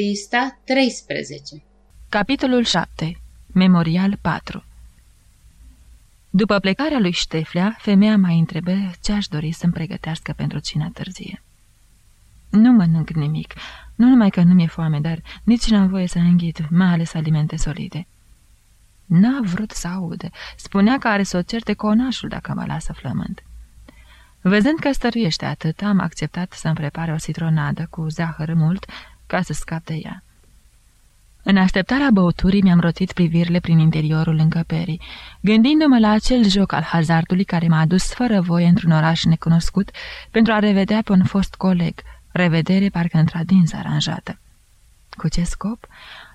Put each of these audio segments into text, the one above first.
Pista 13 Capitolul 7 Memorial 4 După plecarea lui Șteflea, femeia mai întrebă ce aș dori să-mi pregătească pentru cina târzie. Nu mănânc nimic, nu numai că nu mi-e foame, dar nici n-am voie să înghit, mai ales alimente solide. N-a vrut să audă, spunea că are să o certe conașul dacă mă lasă flământ. Văzând că stăruiește atât, am acceptat să-mi prepare o citronadă cu zahăr mult ca să scap de ea. În așteptarea băuturii mi-am rotit privirile prin interiorul încăperii, gândindu-mă la acel joc al hazardului care m-a adus fără voie într-un oraș necunoscut pentru a revedea pe un fost coleg, revedere parcă într-adins aranjată. Cu ce scop?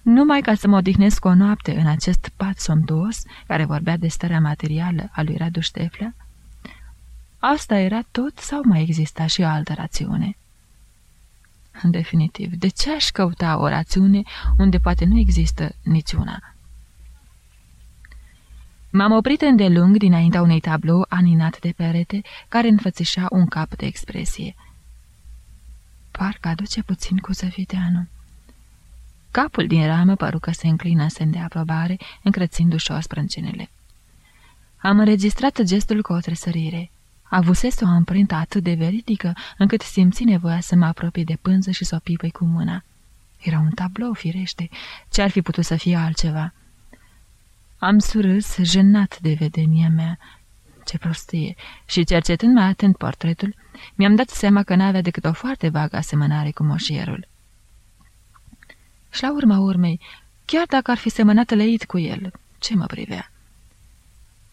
Numai ca să mă odihnesc o noapte în acest pat somtuos care vorbea de starea materială a lui Radu Șteflea? Asta era tot sau mai exista și o altă rațiune? În definitiv, de ce aș căuta o rațiune unde poate nu există niciuna? M-am oprit îndelung dinaintea unei tablou aninat de perete care înfățișa un cap de expresie. Parcă aduce puțin cu zăviteanu. Capul din ramă păru că se înclină semn de aprobare, încrețindu-și o sprâncenele. Am înregistrat gestul cu o tresărire. Avusese o amprentă atât de veridică, încât simți nevoia să mă apropie de pânză și să o pipăi cu mâna. Era un tablou, firește. Ce ar fi putut să fie altceva? Am surâs, jenat de vedenia mea. Ce prostie! Și cercetând mai atent portretul, mi-am dat seama că n-avea decât o foarte vagă asemănare cu moșierul. Și la urma urmei, chiar dacă ar fi semănat leit cu el, ce mă privea?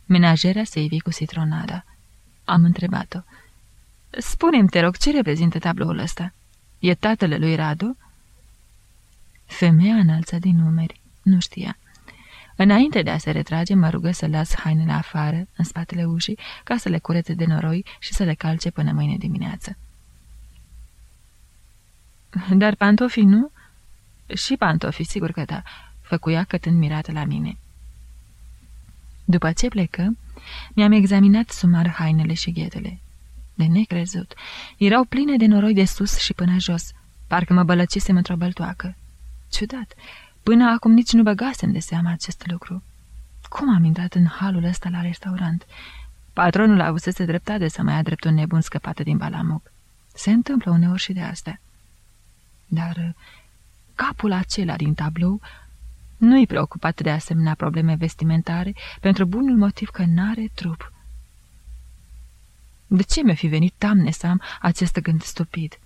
Menajerea se ivi cu citronada. Am întrebat-o. Spune-mi, te rog, ce reprezintă tabloul ăsta? E tatăl lui Radu?" Femeia înalță din numeri. Nu știa. Înainte de a se retrage, mă rugă să las hainele afară, în spatele ușii, ca să le curețe de noroi și să le calce până mâine dimineață. Dar pantofii nu?" Și pantofii, sigur că da," făcuia cătând mirată la mine. După ce plecă, mi-am examinat sumar hainele și ghetele. De necrezut. Erau pline de noroi de sus și până jos. Parcă mă bălăcisem într-o băltoacă. Ciudat. Până acum nici nu băgasem de seama acest lucru. Cum am intrat în halul ăsta la restaurant? Patronul a avusese dreptate să mai ia drept un nebun scăpat din balamuc. Se întâmplă uneori și de asta. Dar capul acela din tablou nu-i preocupat de asemenea probleme vestimentare, pentru bunul motiv că n-are trup. De ce mi-a fi venit tamne să am acest gând stupid?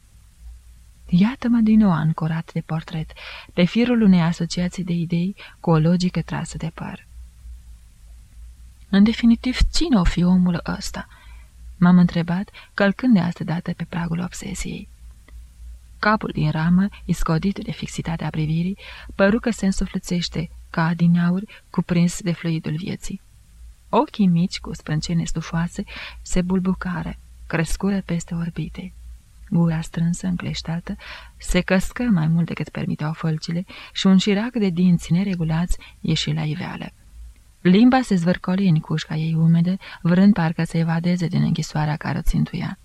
Iată-mă din nou ancorat de portret, pe firul unei asociații de idei cu o logică trasă de păr. În definitiv, cine o fi omul ăsta? M-am întrebat, călcând de astă dată pe pragul obsesiei. Capul din ramă, iscodit de fixitatea privirii, păru că se însuflețește, ca din aur, cuprins de fluidul vieții. Ochii mici, cu sprâncene stufoase, se bulbucară, crescură peste orbite. Gura strânsă, încleștată, se căscă mai mult decât permiteau fălcile și un șirac de dinți neregulați ieși la iveală. Limba se zvârcoli în cușca ei umede, vrând parcă să evadeze din închisoarea care o țintuia.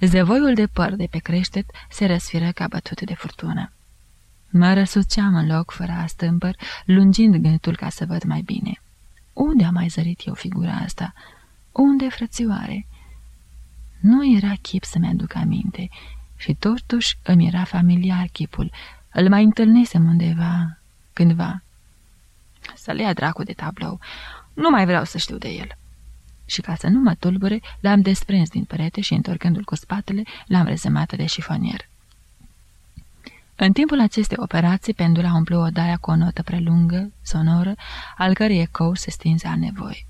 Zevoiul de păr de pe creștet se răsfiră ca bătut de furtună. Mă răsuceam în loc fără a stâmpăr, lungind gâtul ca să văd mai bine. Unde a mai zărit eu figura asta? Unde, frățioare? Nu era chip să-mi aduc aminte și totuși îmi era familiar chipul. Îl mai întâlnisem undeva, cândva. Să le ia dracu de tablou. Nu mai vreau să știu de el și ca să nu mă tulbure, l-am desprins din perete și, întorcându-l cu spatele, l-am rezemat de șifonier. În timpul acestei operații, pendula umplu odaia cu o notă prelungă, sonoră, al cărei ecou se stinse a nevoie.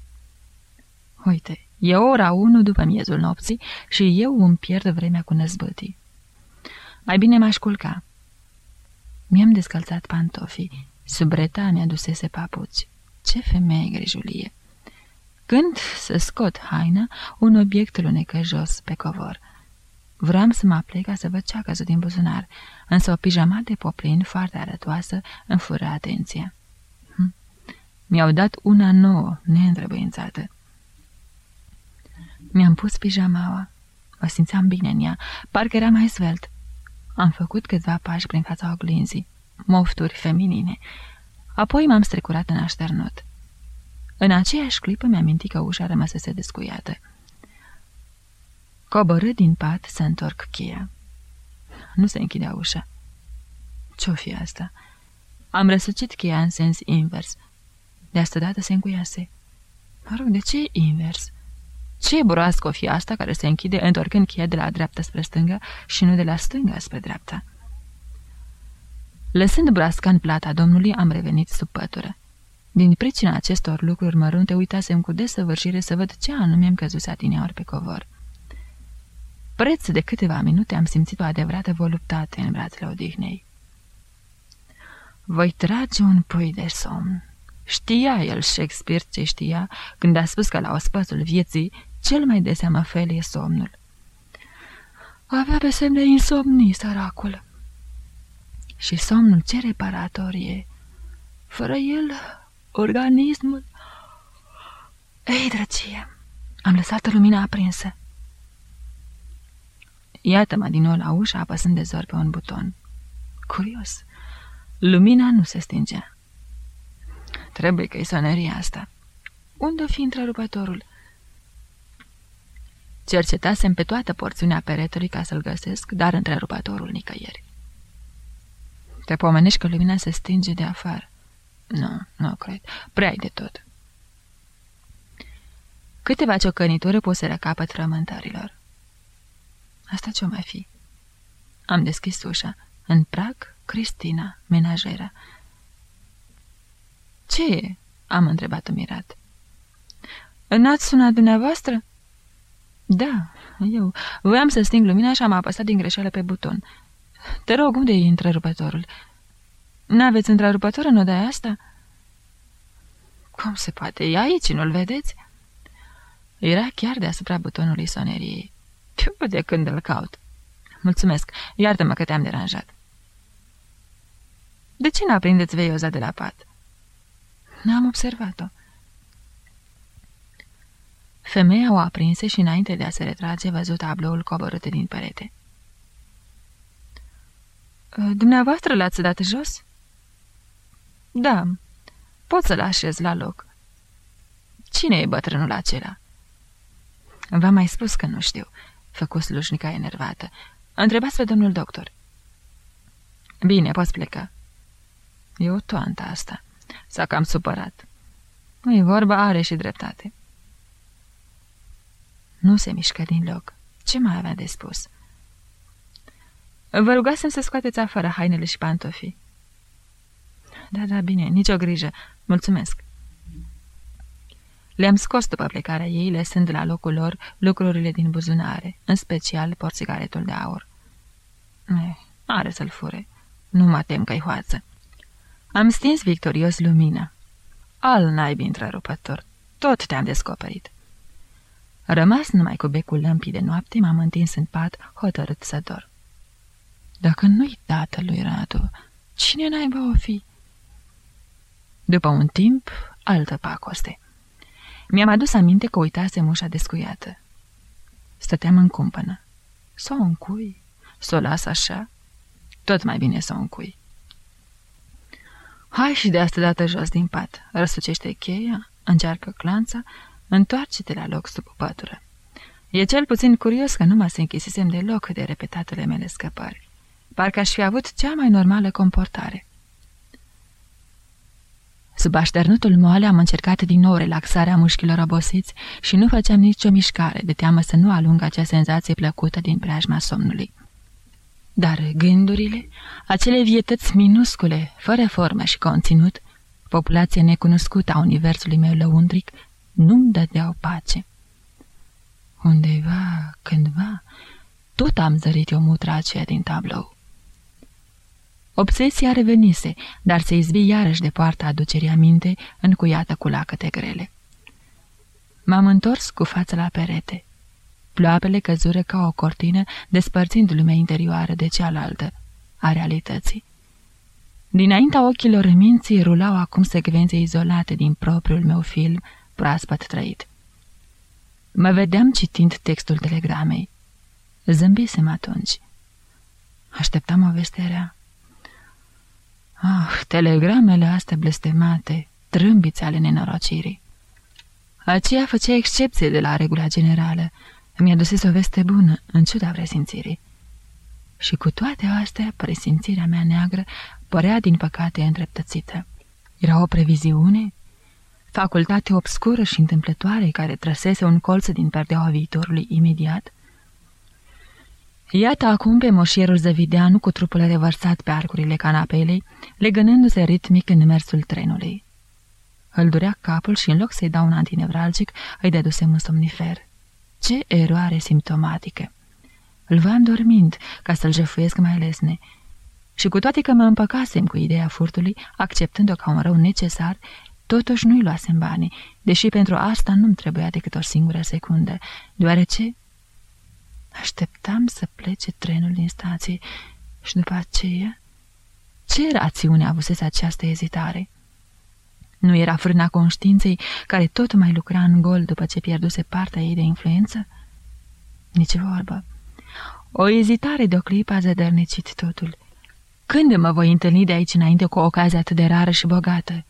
Uite, e ora unu după miezul nopții și eu îmi pierd vremea cu năzbătii. Mai bine m-aș culca. Mi-am descălțat pantofii. Subreta mi-a dusese papuci. Ce femeie grijulie! Când să scot haina, un obiect lunecă jos pe covor. Vreau să mă aplec ca să văd ce a căzut din buzunar, însă o pijama de poplin foarte arătoasă îmi fură atenția. Hm. Mi-au dat una nouă, neîntrebuințată. Mi-am pus pijamaua. Mă simțeam bine în ea, parcă era mai svelt. Am făcut câțiva pași prin fața oglinzii, mofturi feminine. Apoi m-am strecurat în așternut. În aceeași clipă mi-am mintit că ușa rămăsese descuiată. Coborât din pat să întorc cheia. Nu se închidea ușa. Ce-o fi asta? Am răsucit cheia în sens invers. De asta dată se încuiase. Mă rog, de ce invers? Ce broască o fi asta care se închide întorcând cheia de la dreapta spre stânga și nu de la stânga spre dreapta? Lăsând broasca în plata domnului, am revenit sub pătură. Din pricina acestor lucruri mărunte, uitasem cu desăvârșire să văd ce anume am căzut adineaori pe covor. Preț de câteva minute am simțit o adevărată voluptate în brațele odihnei. Voi trage un pui de somn. Știa el Shakespeare ce știa când a spus că la ospățul vieții cel mai de seamă fel e somnul. Avea pe semn de insomnii, săracul. Și somnul ce reparator e. Fără el, organismul... Ei, drăcie, am lăsat lumina aprinsă. Iată-mă din nou la ușă, apăsând de zor pe un buton. Curios, lumina nu se stingea. Trebuie că-i soneria asta. Unde-o fi întrerupătorul? Cercetasem pe toată porțiunea peretelui ca să-l găsesc, dar întrerupătorul nicăieri. Te pomenești că lumina se stinge de afară. Nu, nu cred. prea de tot. Câteva ciocănituri puseră capăt frământărilor. Asta ce-o mai fi? Am deschis ușa. În prag, Cristina, menajera. Ce e?" am întrebat-o mirat. N-ați sunat dumneavoastră?" Da, eu. Voiam să sting lumina și am apăsat din greșeală pe buton. Te rog, unde e întrerupătorul?" N-aveți întrerupător în odaia asta?" Cum se poate? E aici, nu-l vedeți?" Era chiar deasupra butonului soneriei. Tiu, de când îl caut. Mulțumesc. Iartă-mă că te-am deranjat. De ce n-aprindeți veioza de la pat? N-am observat-o. Femeia o aprinse și înainte de a se retrage văzut tabloul coborât din perete. Dumneavoastră l-ați dat jos?" Da, pot să-l așez la loc." Cine e bătrânul acela?" V-am mai spus că nu știu," făcu slușnica enervată. Întrebați pe domnul doctor." Bine, poți pleca." E o toantă asta." S-a cam supărat. Nu e vorba, are și dreptate. Nu se mișcă din loc. Ce mai avea de spus? Vă rugasem să scoateți afară hainele și pantofii. Da, da, bine, nicio grijă. Mulțumesc. Le-am scos după plecarea ei, lăsând la locul lor lucrurile din buzunare, în special porțigaretul de aur. Eh, are să-l fure. Nu mă tem că-i hoață. Am stins victorios lumina. Al naibii întrerupător. Tot te-am descoperit. Rămas numai cu becul lămpii de noapte, m-am întins în pat, hotărât să dor. Dacă nu-i tatălui Radu, cine naiba o fi? După un timp, altă pacoste. Mi-am adus aminte că uitasem ușa descuiată. Stăteam în cumpănă. Să o încui, să o las așa, tot mai bine să o încui. Hai și de asta dată jos din pat, răsucește cheia, încearcă clanța, întoarce-te la loc sub pătură. E cel puțin curios că nu mă se închisisem deloc de repetatele mele scăpări. Parcă aș fi avut cea mai normală comportare. Sub așternutul moale am încercat din nou relaxarea mușchilor obosiți și nu făceam nicio mișcare, de teamă să nu alung acea senzație plăcută din preajma somnului. Dar gândurile, acele vietăți minuscule, fără formă și conținut, populația necunoscută a universului meu lăuntric, nu-mi dădeau pace. Undeva, cândva, tot am zărit eu mutra aceea din tablou. Obsesia revenise, dar se izbi iarăși de poarta aducerii aminte, încuiată cu lacăte grele. M-am întors cu fața la perete. Ploapele căzură ca o cortină, despărțind lumea interioară de cealaltă, a realității. Dinaintea ochilor minții rulau acum secvențe izolate din propriul meu film, proaspăt trăit. Mă vedeam citind textul telegramei. Zâmbisem atunci. Așteptam o vesterea. Ah, telegramele astea blestemate, trâmbițe ale nenorocirii. Aceea făcea excepție de la regula generală. Mi-a dus o veste bună, în ciuda presimțirii. Și cu toate astea, presimțirea mea neagră părea din păcate îndreptățită. Era o previziune? Facultate obscură și întâmplătoare care trăsese un colț din perdeaua viitorului imediat? Iată acum pe moșierul Zăvideanu cu trupul revărsat pe arcurile canapelei, legănându-se ritmic în mersul trenului. Îl durea capul și în loc să-i dau un antinevralgic, îi dedusem un somnifer. Ce eroare simptomatică! Îl voiam dormind, ca să-l jefuiesc mai lesne. Și cu toate că mă împăcasem cu ideea furtului, acceptând-o ca un rău necesar, totuși nu-i luasem banii, deși pentru asta nu-mi trebuia decât o singură secundă, deoarece așteptam să plece trenul din stație și după aceea... Ce rațiune avusese această ezitare? Nu era frâna conștiinței care tot mai lucra în gol după ce pierduse partea ei de influență? Nici vorbă. O ezitare de o clipă a zădărnicit totul. Când mă voi întâlni de aici înainte cu o ocazie atât de rară și bogată?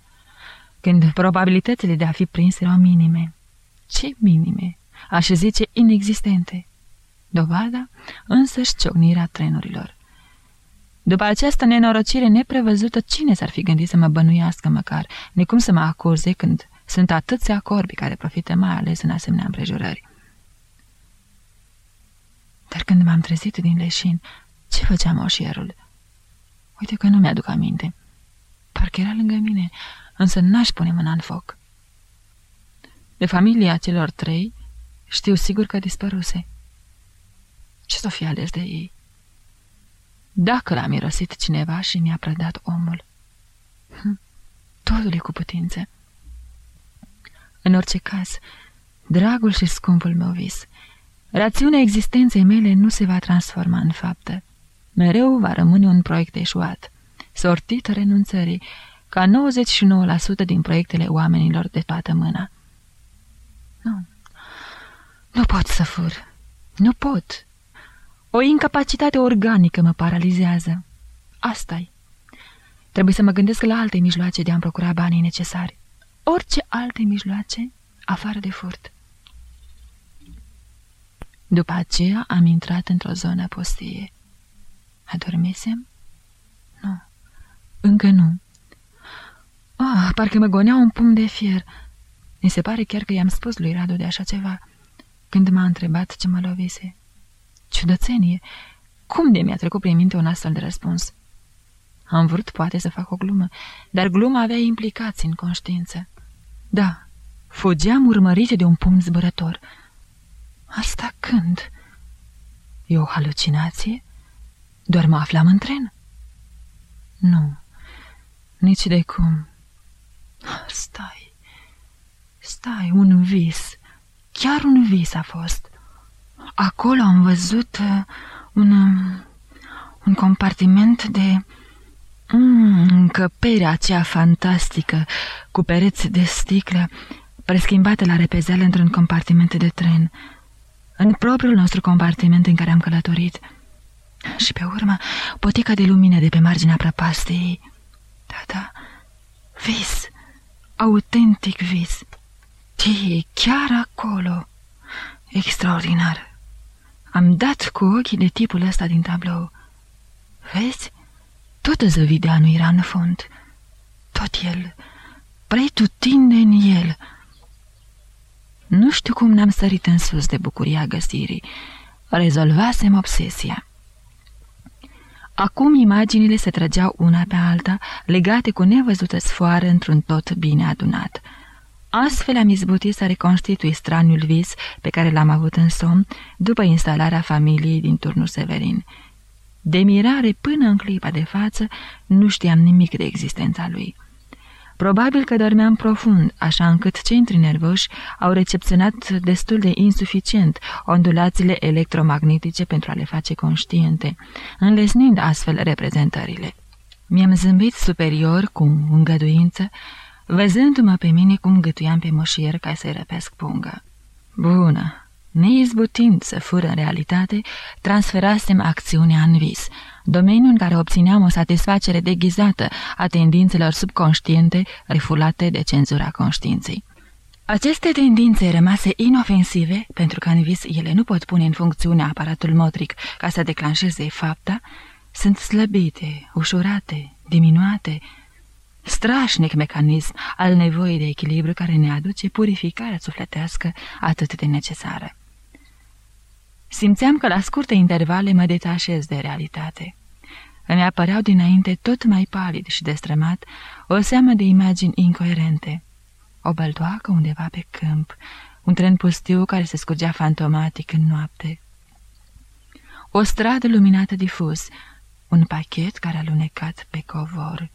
Când probabilitățile de a fi prins erau minime. Ce minime? Aș zice inexistente. Dovada? Însăși ciocnirea trenurilor. După această nenorocire neprevăzută, cine s-ar fi gândit să mă bănuiască măcar, necum să mă acuze când sunt atâția corbi care profită mai ales în asemenea împrejurări. Dar când m-am trezit din leșin, ce făcea moșierul? Uite că nu mi-aduc aminte. Parcă era lângă mine, însă n-aș pune mâna în foc. De familia celor trei, știu sigur că dispăruse. Ce s-o fi ales de ei? Dacă l-a mirosit cineva și mi-a prădat omul. Hm, totul e cu putință. În orice caz, dragul și scumpul meu vis, rațiunea existenței mele nu se va transforma în faptă. Mereu va rămâne un proiect eșuat, sortit renunțării, ca 99% din proiectele oamenilor de toată mâna. Nu, nu pot să fur, nu pot. O incapacitate organică mă paralizează. asta -i. Trebuie să mă gândesc la alte mijloace de a-mi procura banii necesari. Orice alte mijloace, afară de furt. După aceea am intrat într-o zonă postie. Adormisem? Nu, încă nu. Ah, parcă mă gonea un pumn de fier. Mi se pare chiar că i-am spus lui Radu de așa ceva, când m-a întrebat ce mă lovise. Ciudățenie! Cum de mi-a trecut prin minte un astfel de răspuns? Am vrut poate să fac o glumă, dar gluma avea implicații în conștiință. Da, fugeam urmărite de un pumn zbărător. Asta când? E o halucinație? Doar mă aflam în tren? Nu, nici de cum. Stai, stai, un vis, chiar un vis a fost. Acolo am văzut uh, un, um, un compartiment de... Mm, încăperea aceea fantastică, cu pereți de sticlă, preschimbate la repezeală într-un compartiment de tren, în propriul nostru compartiment în care am călătorit. Și pe urmă, potica de lumină de pe marginea prăpastiei. Da, da, vis, autentic vis. E chiar acolo. Extraordinar. Am dat cu ochii de tipul ăsta din tablou. Vezi? Tot Zăvideanu era în fund. Tot el. Pretutinde în el. Nu știu cum n-am sărit în sus de bucuria găsirii. Rezolvasem obsesia. Acum imaginile se trăgeau una pe alta, legate cu nevăzută sfoară într-un tot bine adunat. Astfel am izbutit să reconstitui straniul vis pe care l-am avut în somn după instalarea familiei din turnul Severin. De mirare până în clipa de față nu știam nimic de existența lui. Probabil că dormeam profund, așa încât centrii nervoși au recepționat destul de insuficient ondulațiile electromagnetice pentru a le face conștiente, înlesnind astfel reprezentările. Mi-am zâmbit superior cu îngăduință, văzându-mă pe mine cum gătuiam pe moșier ca să-i răpesc punga. Bună, Neizbutind să fură în realitate, transferasem acțiunea în vis, domeniul în care obțineam o satisfacere deghizată a tendințelor subconștiente refulate de cenzura conștiinței. Aceste tendințe rămase inofensive, pentru că în vis ele nu pot pune în funcțiune aparatul motric ca să declanșeze fapta, sunt slăbite, ușurate, diminuate, strașnic mecanism al nevoii de echilibru care ne aduce purificarea sufletească atât de necesară. Simțeam că la scurte intervale mă detașez de realitate. Îmi apăreau dinainte tot mai palid și destrămat o seamă de imagini incoerente. O băltoacă undeva pe câmp, un tren pustiu care se scurgea fantomatic în noapte. O stradă luminată difuz, un pachet care a lunecat pe covor.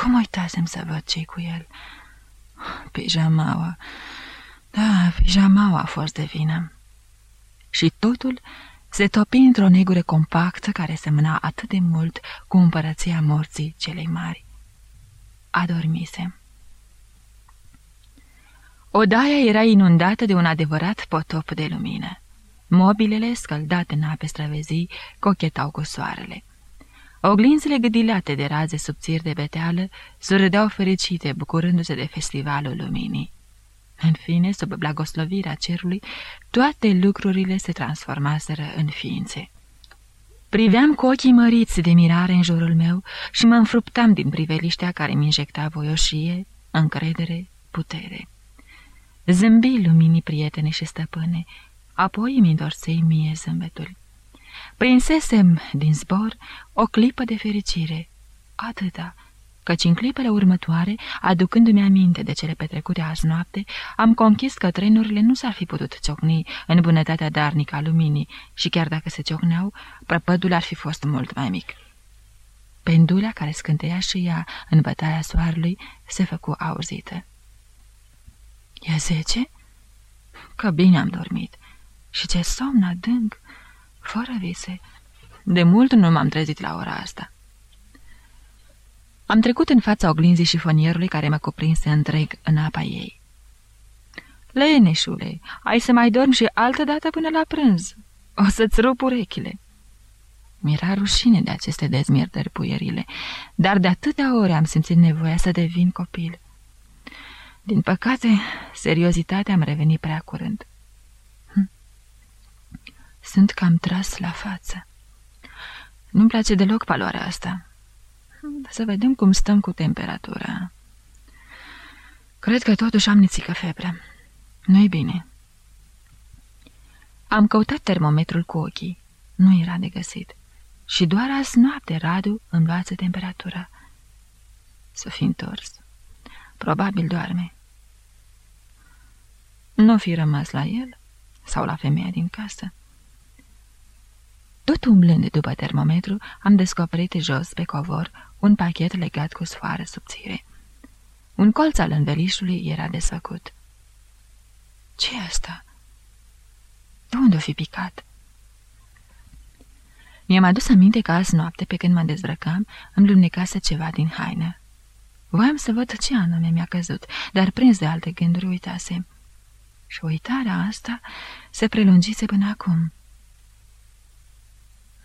Cum uitasem să văd ce cu el? Pijamaua. Da, pijamaua a fost de vină. Și totul se topi într-o negură compactă care semăna atât de mult cu împărăția morții celei mari. Adormisem. Odaia era inundată de un adevărat potop de lumină. Mobilele, scăldate în ape străvezii, cochetau cu soarele. Oglinzile gâdilate de raze subțiri de beteală surâdeau fericite, bucurându-se de festivalul luminii. În fine, sub blagoslovirea cerului, toate lucrurile se transformaseră în ființe. Priveam cu ochii măriți de mirare în jurul meu și mă înfruptam din priveliștea care mi injecta voioșie, încredere, putere. Zâmbi luminii prietene și stăpâne, apoi mi întorsei mie zâmbetul. Prinsesem din zbor o clipă de fericire, atâta, căci în clipele următoare, aducându-mi aminte de cele petrecute azi noapte, am conchis că trenurile nu s-ar fi putut ciocni în bunătatea darnică a luminii și chiar dacă se ciocneau, prăpădul ar fi fost mult mai mic. Pendula care scânteia și ea în bătaia soarelui se făcu auzită. E zece? Că bine am dormit. Și ce somn adânc, fără vise. De mult nu m-am trezit la ora asta. Am trecut în fața oglinzii șifonierului care mă cuprinse întreg în apa ei. Leneșule, ai să mai dormi și altă dată până la prânz. O să-ți rup urechile. Mi-era rușine de aceste dezmierdări puierile, dar de atâtea ore am simțit nevoia să devin copil. Din păcate, seriozitatea am revenit prea curând. Hm. Sunt cam tras la față. Nu-mi place deloc paloarea asta. Să vedem cum stăm cu temperatura. Cred că totuși am nițică febră. Nu-i bine. Am căutat termometrul cu ochii. Nu era de găsit. Și doar azi noapte Radu îmi luață temperatura. Să fi întors. Probabil doarme. Nu fi rămas la el sau la femeia din casă. Tot umblând după termometru, am descoperit jos pe covor un pachet legat cu sfoară subțire. Un colț al învelișului era desfăcut. ce e asta? De unde o fi picat? Mi-am adus aminte că azi noapte, pe când mă dezbrăcam, îmi lumnecase ceva din haină. Voiam să văd ce anume mi-a căzut, dar prins de alte gânduri uitasem. Și uitarea asta se prelungise până acum.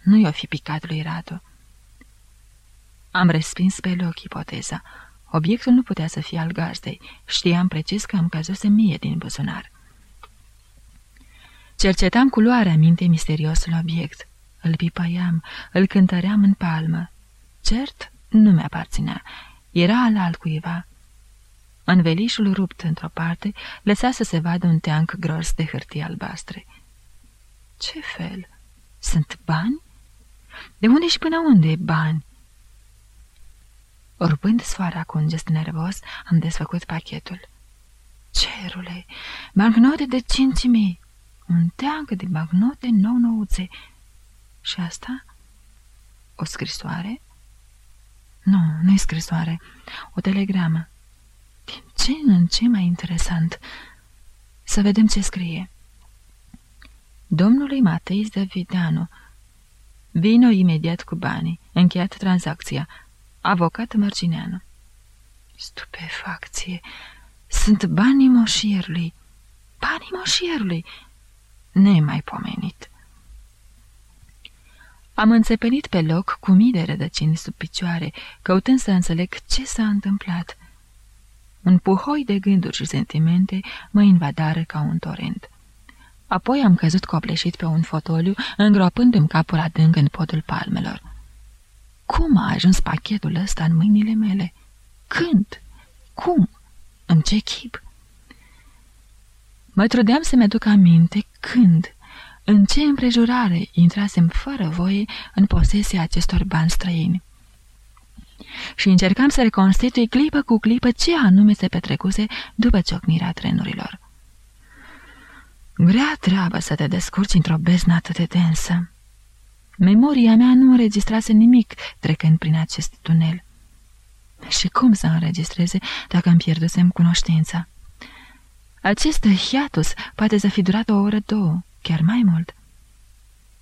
Nu i-o fi picat lui Radu. Am respins pe loc ipoteza. Obiectul nu putea să fie al gazdei. Știam precis că îmi căzuse mie din buzunar. Cercetam culoarea minte misteriosul obiect. Îl pipăiam, îl cântăream în palmă. Cert, nu mi-aparținea. Era al altcuiva. Învelișul rupt într-o parte lăsa să se vadă un teanc gros de hârtie albastre. Ce fel? Sunt bani? De unde și până unde bani? Rupând sfoara cu un gest nervos, am desfăcut pachetul. Cerule, bancnote de cinci mii, un teanc de bancnote nou-nouțe. Și asta? O scrisoare? Nu, nu-i scrisoare, o telegramă. Din ce în ce mai interesant. Să vedem ce scrie. Domnului Matei Davidanu, vino imediat cu banii, încheiat tranzacția, avocat Mărcineanu. Stupefacție! Sunt banii moșierului! Banii moșierului! nemaipomenit. Am înțepenit pe loc cu mii de rădăcini sub picioare, căutând să înțeleg ce s-a întâmplat. Un puhoi de gânduri și sentimente mă invadară ca un torent. Apoi am căzut copleșit pe un fotoliu, îngropându-mi capul adânc în podul palmelor. Cum a ajuns pachetul ăsta în mâinile mele? Când? Cum? În ce chip? Mă trudeam să-mi aduc aminte când, în ce împrejurare intrasem fără voie în posesia acestor bani străini. Și încercam să reconstitui clipă cu clipă ce anume se petrecuse după ciocnirea trenurilor. Grea treabă să te descurci într-o beznă atât de densă. Memoria mea nu înregistrase nimic trecând prin acest tunel. Și cum să înregistreze dacă îmi pierdusem cunoștința? Acest hiatus poate să fi durat o oră, două, chiar mai mult.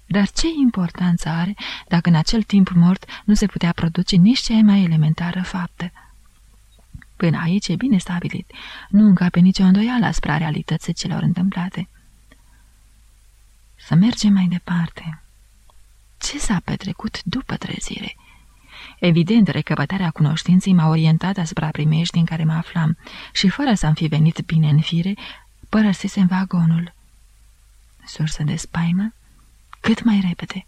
Dar ce importanță are dacă în acel timp mort nu se putea produce nici cea mai elementară faptă? Până aici e bine stabilit. Nu încape nicio îndoială asupra realității celor întâmplate. Să mergem mai departe. Ce s-a petrecut după trezire? Evident, recăpătarea cunoștinței m-a orientat asupra primești în care mă aflam și, fără să-mi fi venit bine în fire, părăsisem vagonul. Sursă de spaimă? Cât mai repede.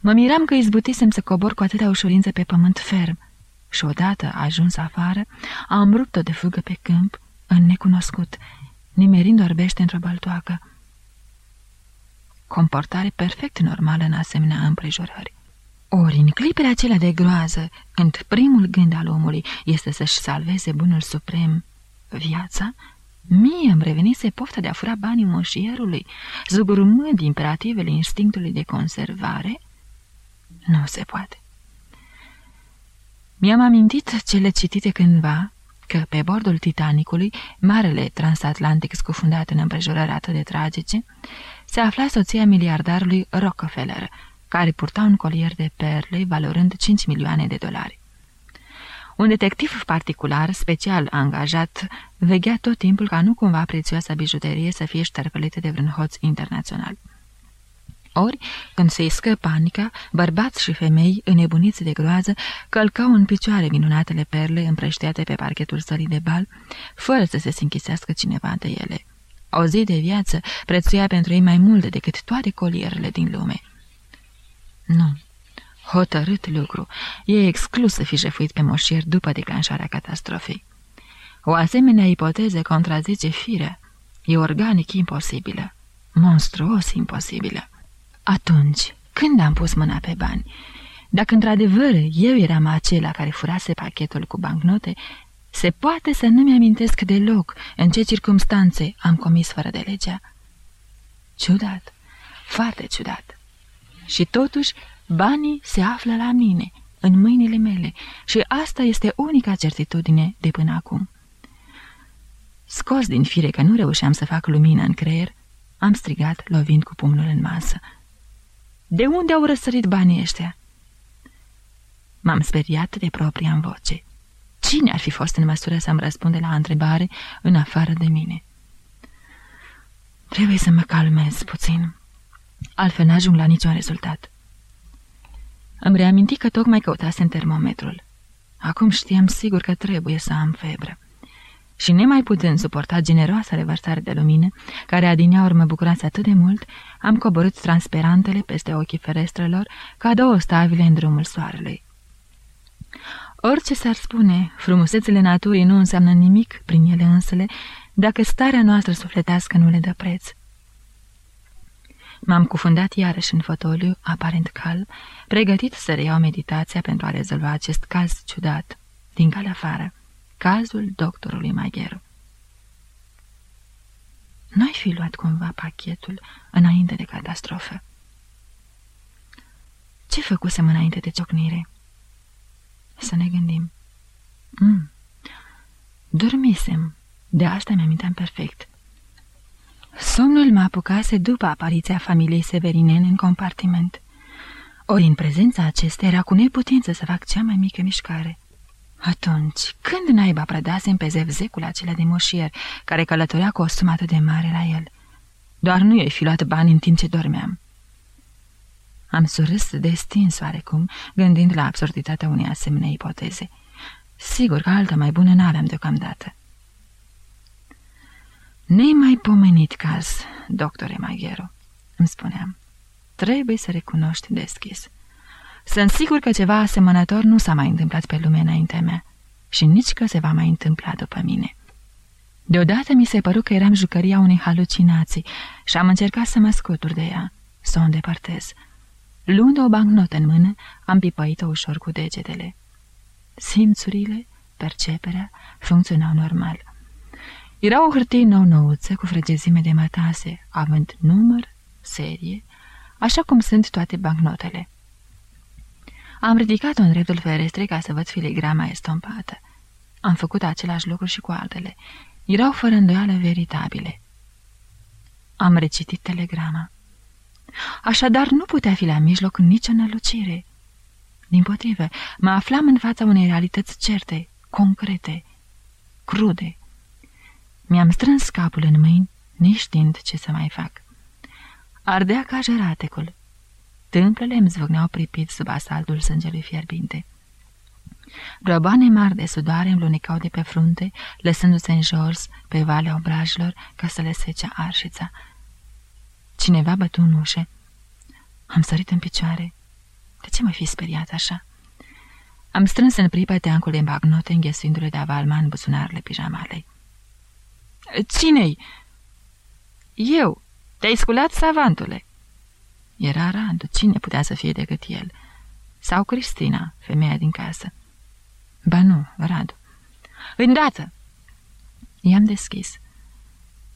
Mă miram că izbutisem să cobor cu atâta ușurință pe pământ ferm și odată, ajuns afară, am rupt-o de fugă pe câmp, în necunoscut, nimerind orbește într-o băltoacă comportare perfect normală în asemenea împrejurări. Ori, în clipele acelea de groază, când primul gând al omului este să-și salveze bunul suprem, viața, mie îmi revenise pofta de a fura banii moșierului, zugurumând imperativele instinctului de conservare? Nu se poate. Mi-am amintit cele citite cândva, că pe bordul Titanicului, marele transatlantic scufundat în împrejurări atât de tragice, se afla soția miliardarului Rockefeller, care purta un colier de perle valorând 5 milioane de dolari. Un detectiv particular, special angajat, veghea tot timpul ca nu cumva prețioasa bijuterie să fie șterpălită de vreun hoț internațional. Ori, când se iscă panica, bărbați și femei, înnebuniți de groază, călcau în picioare minunatele perle împrășteate pe parchetul sării de bal, fără să se închisească cineva de ele. O zi de viață prețuia pentru ei mai mult decât toate colierele din lume. Nu. Hotărât lucru. E exclus să fi jefuit pe moșier după declanșarea catastrofei. O asemenea ipoteză contrazice firea. E organic imposibilă. Monstruos imposibilă. Atunci, când am pus mâna pe bani, dacă într-adevăr eu eram acela care furase pachetul cu bancnote, se poate să nu-mi amintesc deloc în ce circumstanțe am comis fără de legea. Ciudat, foarte ciudat. Și totuși, banii se află la mine, în mâinile mele, și asta este unica certitudine de până acum. Scos din fire că nu reușeam să fac lumină în creier, am strigat, lovind cu pumnul în masă. De unde au răsărit banii ăștia?" M-am speriat de propria voce. Cine ar fi fost în măsură să-mi răspunde la întrebare în afară de mine? Trebuie să mă calmez puțin, altfel n-ajung la niciun rezultat. Îmi reaminti că tocmai căutasem termometrul. Acum știam sigur că trebuie să am febră. Și nemai putând suporta generoasa revărsare de lumină, care adineauri mă bucurase atât de mult, am coborât transperantele peste ochii ferestrelor ca două stabile în drumul soarelui. Orice s-ar spune, frumusețele naturii nu înseamnă nimic prin ele însele, dacă starea noastră sufletească nu le dă preț. M-am cufundat iarăși în fotoliu, aparent calm, pregătit să reiau meditația pentru a rezolva acest caz ciudat, din calea afară, cazul doctorului Magheru. Nu ai fi luat cumva pachetul înainte de catastrofă? Ce făcusem înainte de ciocnire? Să ne gândim. Mm. Dormisem. De asta mi-aminteam perfect. Somnul mă apucase după apariția familiei Severinene în compartiment. Ori în prezența acestea era cu neputință să fac cea mai mică mișcare. Atunci, când naiba prădasem pe zevzecul acela de moșier, care călătorea cu o sumă atât de mare la el? Doar nu i-ai fi luat bani în timp ce dormeam. Am surâs destins oarecum, gândind la absurditatea unei asemenea ipoteze. Sigur că altă mai bună n-aveam deocamdată. mai pomenit caz, doctore Maghero, îmi spuneam. Trebuie să recunoști deschis. Sunt sigur că ceva asemănător nu s-a mai întâmplat pe lume înaintea mea și nici că se va mai întâmpla după mine. Deodată mi se păru că eram jucăria unei halucinații și am încercat să mă scutur de ea, să o îndepărtez. Luând o bancnotă în mână, am pipăit-o ușor cu degetele. Simțurile, perceperea, funcționau normal. Era o hârtie nou-nouță cu frăgezime de mătase, având număr, serie, așa cum sunt toate bancnotele. Am ridicat-o în dreptul ferestrei ca să văd filigrama estompată. Am făcut același lucru și cu altele. Erau fără îndoială veritabile. Am recitit telegrama. Așadar nu putea fi la mijloc nicio nălucire. Din potrivă, mă aflam în fața unei realități certe, concrete, crude. Mi-am strâns capul în mâini, neștiind ce să mai fac. Ardea ca jeratecul. Tâmplele îmi zvâgneau pripit sub asaltul sângelui fierbinte. Droboane mari de sudoare îmi lunecau de pe frunte, lăsându-se în jos pe valea obrajilor ca să le sece arșița. Cineva bătu în ușe. Am sărit în picioare. De ce mă fi speriat așa? Am strâns în pripă teancul de bagnote, înghesuindu-le de avalma în buzunarele pijamalei. Cine-i? Eu. Te-ai sculat, savantule?" Era Randu. Cine putea să fie decât el? Sau Cristina, femeia din casă? Ba nu, Radu. Îndată! I-am deschis.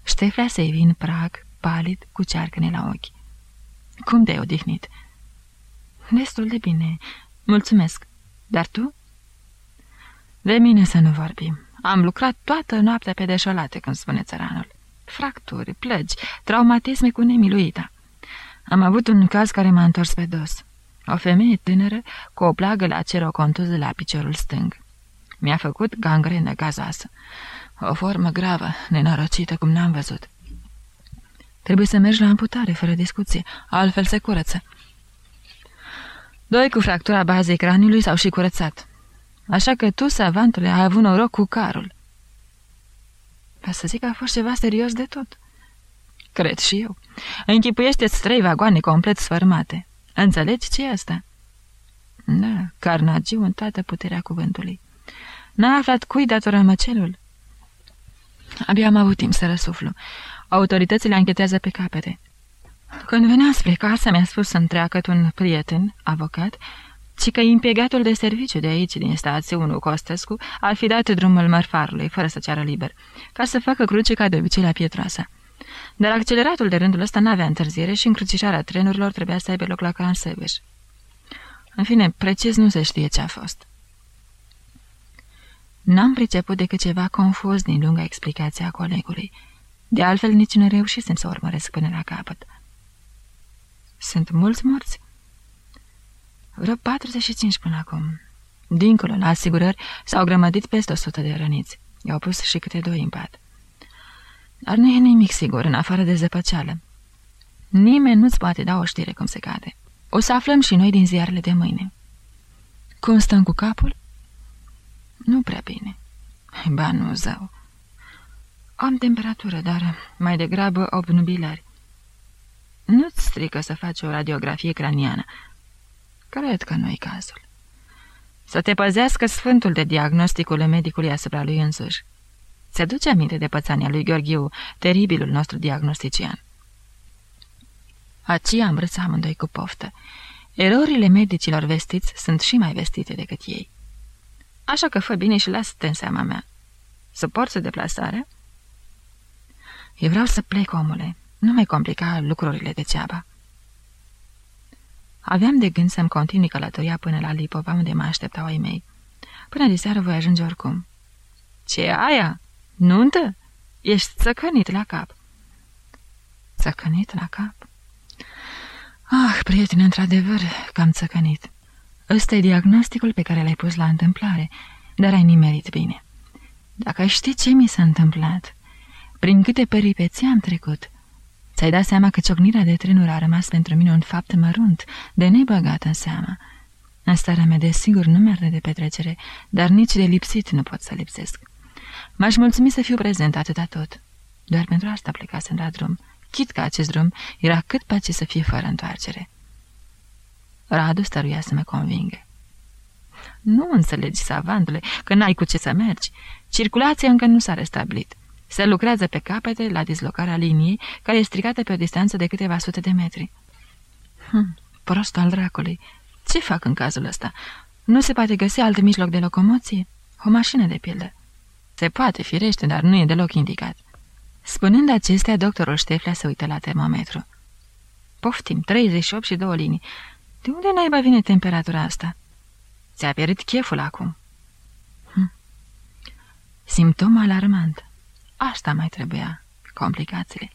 Șteflea se vin prag, palid, cu cearcăne la ochi. Cum te-ai odihnit?" Destul de bine. Mulțumesc. Dar tu?" De mine să nu vorbim. Am lucrat toată noaptea pe deșolate, cum spune țăranul. Fracturi, plăgi, traumatisme cu nemiluita. Am avut un caz care m-a întors pe dos. O femeie tânără cu o plagă la cerocontuz de la piciorul stâng. Mi-a făcut gangrenă gazoasă. O formă gravă, nenorocită, cum n-am văzut. Trebuie să mergi la amputare, fără discuție, altfel se curăță. Doi cu fractura bazei craniului s-au și curățat. Așa că tu, savantule, ai avut noroc cu carul. Ca să zic că a fost ceva serios de tot. Cred și eu. Închipuiește-ți trei vagoane complet sfărmate. Înțelegi ce e asta? Da, carnagiu în toată puterea cuvântului. N-a aflat cui datoră măcelul? Abia am avut timp să răsuflu. Autoritățile anchetează pe capete. Când venea spre casă, mi-a spus să-mi treacă un prieten, avocat, ci că impiegatul de serviciu de aici, din stație, unul Costescu, ar fi dat drumul mărfarului, fără să ceară liber, ca să facă cruce ca de obicei la Pietroasa. Dar acceleratul de rândul ăsta n-avea întârziere și încrucișarea trenurilor trebuia să aibă loc la Cransebeș. În fine, precis nu se știe ce a fost. N-am priceput decât ceva confuz din lunga explicație a colegului. De altfel, nici nu reușisem să urmăresc până la capăt. Sunt mulți morți? Vreo 45 până acum. Dincolo, la asigurări, s-au grămădit peste 100 de răniți. I-au pus și câte doi în pat. Dar nu e nimic sigur, în afară de zăpăceală. Nimeni nu-ți poate da o știre cum se cade. O să aflăm și noi din ziarele de mâine. Cum stăm cu capul? Nu prea bine. Ba nu, zău. Am temperatură, dar mai degrabă obnubilări. Nu-ți strică să faci o radiografie craniană. Cred că nu-i cazul. Să te păzească sfântul de diagnosticul medicului asupra lui însuși. Se duce aminte de pățania lui Gheorghiu, teribilul nostru diagnostician. Aci am râs amândoi cu poftă. Erorile medicilor vestiți sunt și mai vestite decât ei. Așa că fă bine și lasă-te în seama mea. Suporți deplasarea? Eu vreau să plec, omule. Nu mai complica lucrurile degeaba. Aveam de gând să-mi continui călătoria până la Lipova, unde mă așteptau ai mei. Până de seară voi ajunge oricum. Ce e aia? Nuntă? Ești țăcănit la cap. Țăcănit la cap? Ah, prietene, într-adevăr, cam țăcănit. Ăsta e diagnosticul pe care l-ai pus la întâmplare, dar ai nimerit bine. Dacă ai ști ce mi s-a întâmplat, prin câte peripeții am trecut, Ți-ai dat seama că ciocnirea de trenuri a rămas pentru mine un fapt mărunt, de nebăgat în seama. În starea mea, desigur, nu mi de petrecere, dar nici de lipsit nu pot să lipsesc. M-aș mulțumi să fiu prezent atâta tot. Doar pentru asta plecasem la drum, chit că acest drum era cât pace să fie fără întoarcere. Radu stăruia să mă convingă. Nu înțelegi, savantule, că n-ai cu ce să mergi. Circulația încă nu s-a restabilit. Se lucrează pe capete la dislocarea liniei, care e stricată pe o distanță de câteva sute de metri. Hm, prost al dracului. Ce fac în cazul ăsta? Nu se poate găsi alt mijloc de locomoție? O mașină, de pildă. Se poate, firește, dar nu e deloc indicat. Spunând acestea, doctorul Șteflea se uită la termometru. Poftim, 38 și două linii. De unde naiba vine temperatura asta? Ți-a pierit cheful acum. Hm. Simptom alarmant. Asta mai trebuia. Complicațiile.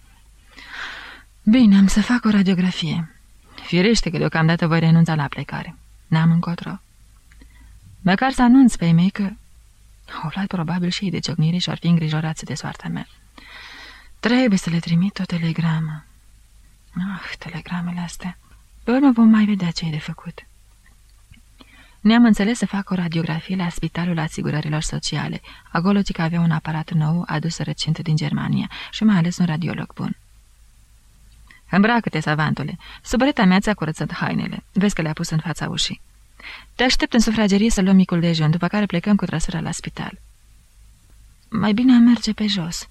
Bine, am să fac o radiografie. Firește că deocamdată voi renunța la plecare. N-am încotro. Măcar să anunț pe ei mei că... Au luat probabil și ei de ciocnire și ar fi îngrijorați de soarta mea. Trebuie să le trimit o telegramă. Ah, telegramele astea. Pe urmă vom mai vedea ce e de făcut. Ne-am înțeles să fac o radiografie la Spitalul Asigurărilor Sociale, acolo că avea un aparat nou adus recent din Germania și mai ales un radiolog bun. Îmbracă-te, savantule. Subreta mea ți-a curățat hainele. Vezi că le-a pus în fața ușii. Te aștept în sufragerie să luăm micul dejun, după care plecăm cu trăsura la spital. Mai bine am merge pe jos.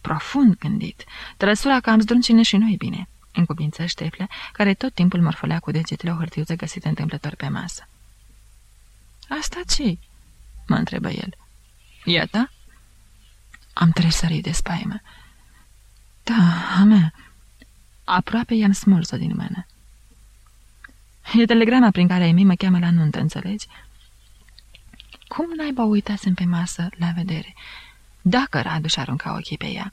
Profund gândit. Trăsura cam zdruncine și noi bine, în cuvinte Ștefle, care tot timpul mărfălea cu degetele o hârtiuță găsită întâmplător pe masă. Asta ce mă întrebă el. Iată? Am tresărit de spaimă. Da, a mea. Aproape i-am smuls-o din mână. E telegrama prin care ai mei mă cheamă la nuntă, înțelegi? Cum naiba uitasem pe masă la vedere? Dacă Radu și arunca ochii pe ea.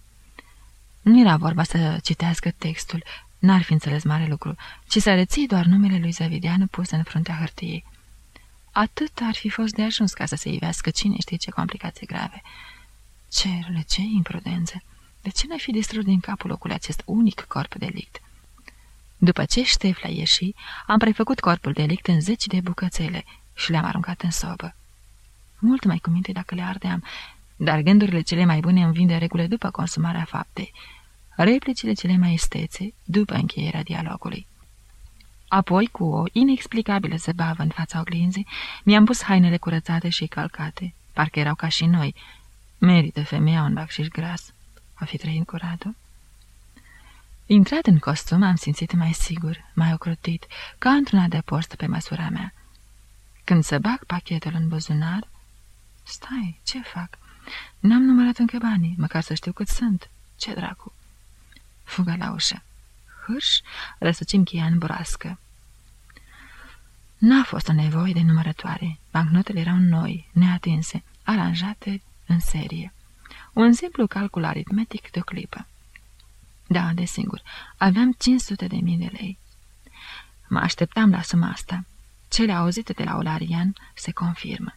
Nu era vorba să citească textul, n-ar fi înțeles mare lucru, ci să reții doar numele lui Zavideanu pus în fruntea hârtiei. Atât ar fi fost de ajuns ca să se ivească cine știe ce complicații grave. Cerule, ce imprudență! De ce n-ai fi distrus din capul locului acest unic corp delict? După ce Ștefla ieși, am prefăcut corpul delict în zeci de bucățele și le-am aruncat în sobă. Mult mai cu minte dacă le ardeam, dar gândurile cele mai bune îmi vin de regulă după consumarea faptei, replicile cele mai estețe după încheierea dialogului. Apoi, cu o inexplicabilă zăbavă în fața oglinzii, mi-am pus hainele curățate și calcate, parcă erau ca și noi. Merită femeia un bacșiș gras. O fi trăind curat-o? Intrat în costum, am simțit mai sigur, mai ocrotit, ca într-un adăpost pe măsura mea. Când să bag pachetul în buzunar... Stai, ce fac? N-am numărat încă banii, măcar să știu cât sunt. Ce dracu? Fugă la ușă. Hârș, răsucim cheia în broască. N-a fost o nevoie de numărătoare. Bancnotele erau noi, neatinse, aranjate în serie. Un simplu calcul aritmetic de o clipă. Da, desigur, aveam 500 de mii de lei. Mă așteptam la suma asta. Cele auzite de la Olarian se confirmă.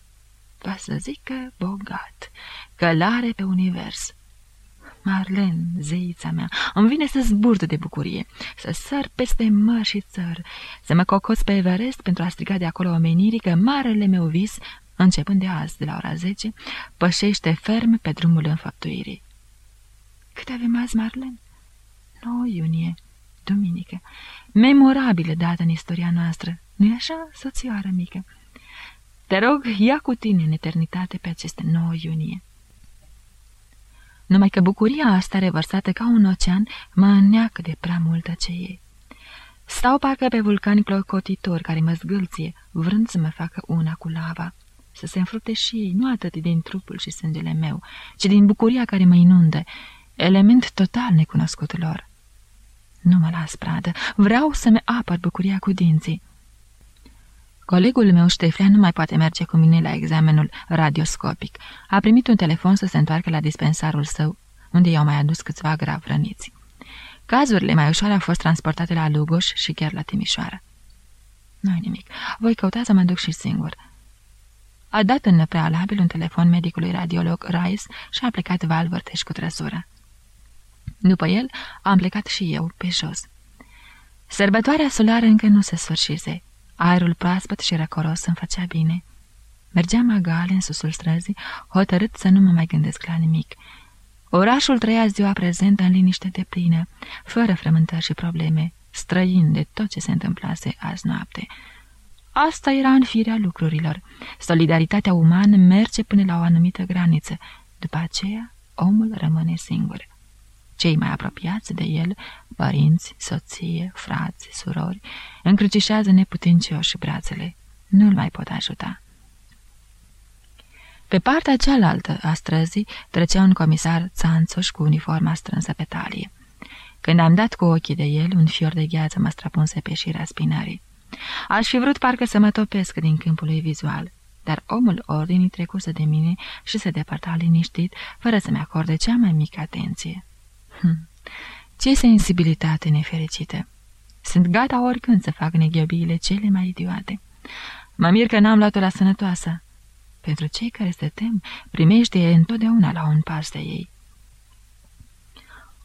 Va să zică bogat, călare pe univers. Marlen, zeița mea, îmi vine să zburdă de bucurie, să sar peste mări și țări, să mă cocos pe Everest pentru a striga de acolo omenirii că marele meu vis, începând de azi, de la ora 10, pășește ferm pe drumul înfăptuirii. Cât avem azi, Marlen? 9 iunie, duminică, memorabilă dată în istoria noastră, nu-i așa, soțioară mică? Te rog, ia cu tine în eternitate pe aceste 9 iunie. Numai că bucuria asta revărsată ca un ocean mă înneacă de prea multă ce e. Stau parcă pe vulcani clocotitori care mă zgâlție, vrând să mă facă una cu lava. Să se înfrupte și ei, nu atât din trupul și sângele meu, ci din bucuria care mă inunde, element total necunoscut lor. Nu mă las pradă, vreau să-mi apăr bucuria cu dinții. Colegul meu, Șteflea, nu mai poate merge cu mine la examenul radioscopic. A primit un telefon să se întoarcă la dispensarul său, unde i-au mai adus câțiva grav răniți. Cazurile mai ușoare au fost transportate la Lugoș și chiar la Timișoara. nu nimic. Voi căuta să mă duc și singur. A dat în prealabil un telefon medicului radiolog Rice și a plecat Valvărteș cu trăsura. După el am plecat și eu pe jos. Sărbătoarea solară încă nu se sfârșise. Aerul proaspăt și răcoros îmi făcea bine. Mergeam agale în susul străzii, hotărât să nu mă mai gândesc la nimic. Orașul trăia ziua prezentă în liniște de plină, fără frământări și probleme, străin de tot ce se întâmplase azi noapte. Asta era în firea lucrurilor. Solidaritatea umană merge până la o anumită graniță. După aceea, omul rămâne singur. Cei mai apropiați de el, părinți, soție, frați, surori, încrucișează neputincioși brațele. Nu-l mai pot ajuta. Pe partea cealaltă a străzii trecea un comisar țanțoș cu uniforma strânsă pe talie. Când am dat cu ochii de el, un fior de gheață mă străpunse pe șirea spinării. Aș fi vrut parcă să mă topesc din câmpul lui vizual, dar omul ordinii trecuse de mine și se depărta liniștit, fără să-mi acorde cea mai mică atenție. Hm. Ce sensibilitate nefericită! Sunt gata oricând să fac neghiobiile cele mai idiote. Mă mir că n-am luat-o la sănătoasă. Pentru cei care se tem, primește întotdeauna la un pas de ei.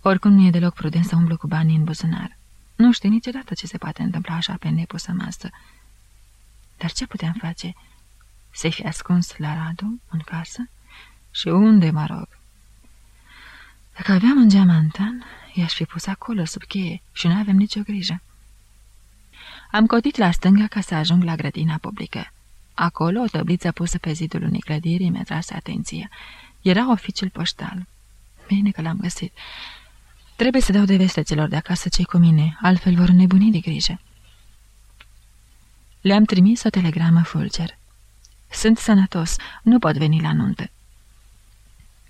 Oricum nu e deloc prudent să umblu cu banii în buzunar. Nu știu niciodată ce se poate întâmpla așa pe nepusă masă. Dar ce puteam face? Să-i fi ascuns la Radu, în casă? Și unde, mă rog? Dacă aveam un geamantan, i-aș fi pus acolo, sub cheie, și nu avem nicio grijă. Am cotit la stânga ca să ajung la grădina publică. Acolo, o tăbliță pusă pe zidul unei clădiri mi-a tras atenția. Era oficiul poștal. Bine că l-am găsit. Trebuie să dau de veste celor de acasă cei cu mine, altfel vor nebuni de grijă. Le-am trimis o telegramă fulger. Sunt sănătos, nu pot veni la nuntă.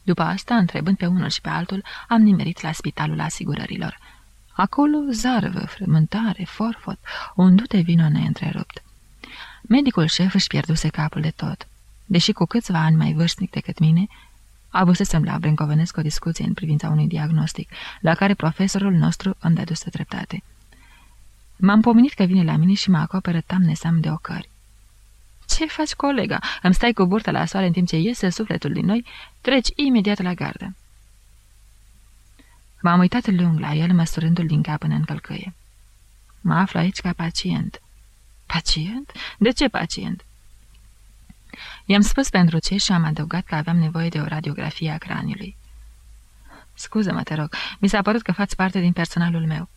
După asta, întrebând pe unul și pe altul, am nimerit la spitalul asigurărilor. Acolo, zarvă, frământare, forfot, un dute vino neîntrerupt. Medicul șef își pierduse capul de tot. Deși cu câțiva ani mai vârstnic decât mine, avusesem la Brâncovenescu o discuție în privința unui diagnostic, la care profesorul nostru îmi dăduse dreptate. M-am pomenit că vine la mine și mă acoperă tamnesam de ocări. Ce faci, colega? Îmi stai cu burta la soare în timp ce iese sufletul din noi? Treci imediat la gardă." M-am uitat lung la el, măsurându-l din cap în încălcăie. Mă aflu aici ca pacient." Pacient? De ce pacient?" I-am spus pentru ce și am adăugat că aveam nevoie de o radiografie a craniului. Scuză-mă, te rog, mi s-a părut că faci parte din personalul meu.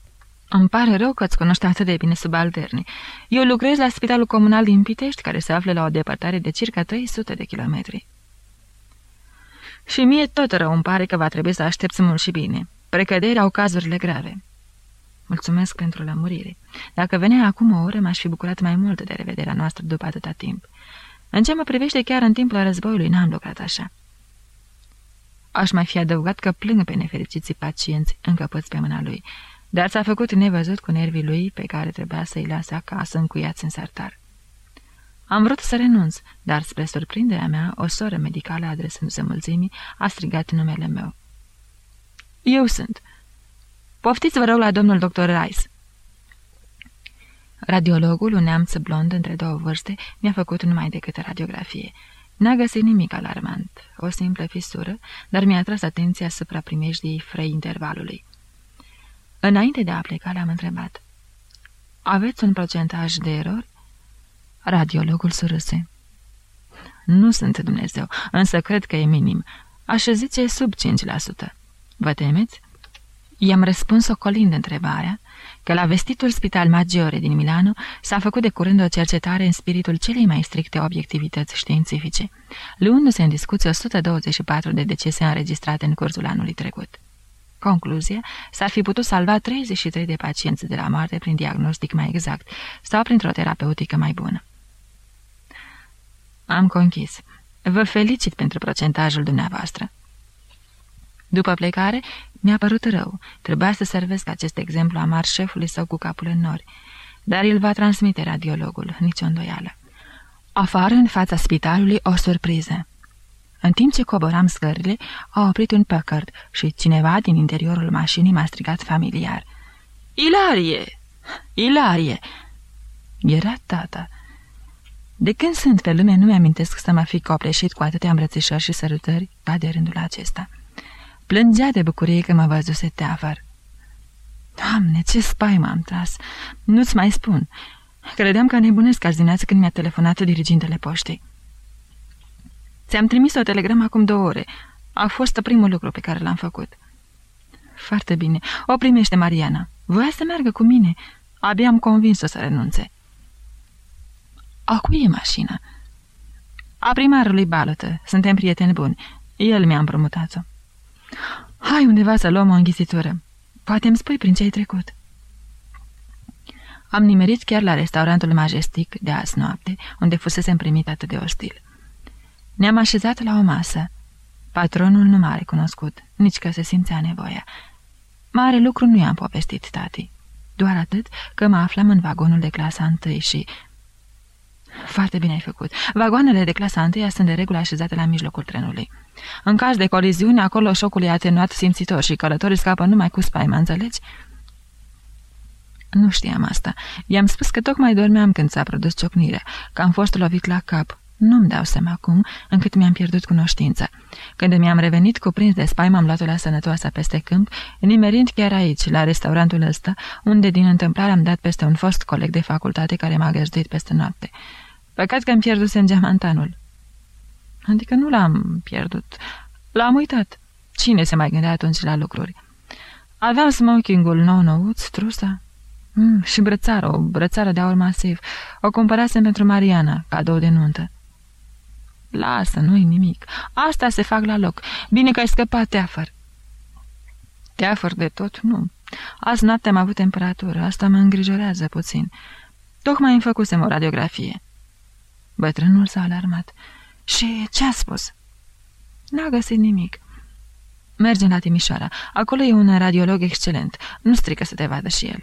Îmi pare rău că îți cunoști atât de bine subalterni. Eu lucrez la Spitalul Comunal din Pitești, care se află la o depărtare de circa 300 de kilometri. Și mie tot rău îmi pare că va trebui să aștepți mult și bine. Precăderea au cazurile grave. Mulțumesc pentru lămurire. Dacă venea acum o oră, m-aș fi bucurat mai mult de revederea noastră după atâta timp. În ce mă privește chiar în timpul războiului n-am lucrat așa. Aș mai fi adăugat că plâng pe nefericiții pacienți încăpăți pe mâna lui, dar s-a făcut nevăzut cu nervii lui pe care trebuia să-i lase acasă încuiați în sartar. Am vrut să renunț, dar spre surprinderea mea, o soră medicală adresându-se mulțimii a strigat numele meu. Eu sunt. Poftiți, vă rog, la domnul doctor Rice. Radiologul, un neamț blond între două vârste, mi-a făcut numai decât radiografie. N-a găsit nimic alarmant, o simplă fisură, dar mi-a tras atenția asupra primejdii frei intervalului. Înainte de a pleca, l-am întrebat. Aveți un procentaj de erori? Radiologul surâse. Nu sunt Dumnezeu, însă cred că e minim. Aș zice sub 5%. Vă temeți? I-am răspuns ocolind întrebarea că la vestitul Spital Maggiore din Milano s-a făcut de curând o cercetare în spiritul celei mai stricte obiectivități științifice, luându-se în discuție 124 de decese înregistrate în cursul anului trecut. Concluzia, s-ar fi putut salva 33 de pacienți de la moarte prin diagnostic mai exact sau printr-o terapeutică mai bună. Am conchis. Vă felicit pentru procentajul dumneavoastră. După plecare, mi-a părut rău. Trebuia să servesc acest exemplu amar șefului său cu capul în nori. Dar el va transmite radiologul, nicio îndoială. Afară, în fața spitalului, o surpriză. În timp ce coboram scările, a oprit un Packard și cineva din interiorul mașinii m-a strigat familiar. Ilarie! Ilarie!" Era tata. De când sunt pe lume, nu mi-amintesc să mă fi copleșit cu atâtea îmbrățișări și sărutări ca de rândul acesta. Plângea de bucurie că mă văzuse teafăr. Doamne, ce spaimă am tras! Nu-ți mai spun. Credeam că nebunesc azi dimineață când mi-a telefonat dirigintele poștei. Ți-am trimis o telegramă acum două ore. A fost primul lucru pe care l-am făcut. Foarte bine. O primește Mariana. Voia să meargă cu mine. Abia am convins-o să renunțe. A cui e mașina? A primarului Balătă. Suntem prieteni buni. El mi-a împrumutat-o. Hai undeva să luăm o înghisitură. Poate îmi spui prin ce ai trecut. Am nimerit chiar la restaurantul Majestic de azi noapte, unde fusese primit atât de ostil. Ne-am așezat la o masă. Patronul nu m-a recunoscut, nici că se simțea nevoia. Mare lucru nu i-am povestit, tati. Doar atât că mă aflam în vagonul de clasa întâi și... Foarte bine ai făcut. Vagoanele de clasa întâia sunt de regulă așezate la mijlocul trenului. În caz de coliziune, acolo șocul e atenuat simțitor și călătorii scapă numai cu spaima, înțelegi? Nu știam asta. I-am spus că tocmai dormeam când s-a produs ciocnirea, că am fost lovit la cap. Nu-mi dau seama acum, încât mi-am pierdut cunoștința. Când mi-am revenit cuprins de spaimă, am luat-o la sănătoasă peste câmp, nimerind chiar aici, la restaurantul ăsta, unde din întâmplare am dat peste un fost coleg de facultate care m-a găjduit peste noapte. Păcat că am pierdut în geamantanul. Adică nu l-am pierdut. L-am uitat. Cine se mai gândea atunci la lucruri? Aveam smokingul nou-nouț, trusa, Mm, și brățară, o brățară de aur masiv. O cumpărasem pentru Mariana, cadou de nuntă. Lasă, nu-i nimic. Asta se fac la loc. Bine că ai scăpat, Teafăr. Teafăr de tot? Nu. Azi noapte am avut temperatură. Asta mă îngrijorează puțin. Tocmai îmi făcusem o radiografie. Bătrânul s-a alarmat. Și ce a spus? N-a găsit nimic. Mergem la Timișoara. Acolo e un radiolog excelent. Nu strică să te vadă și el.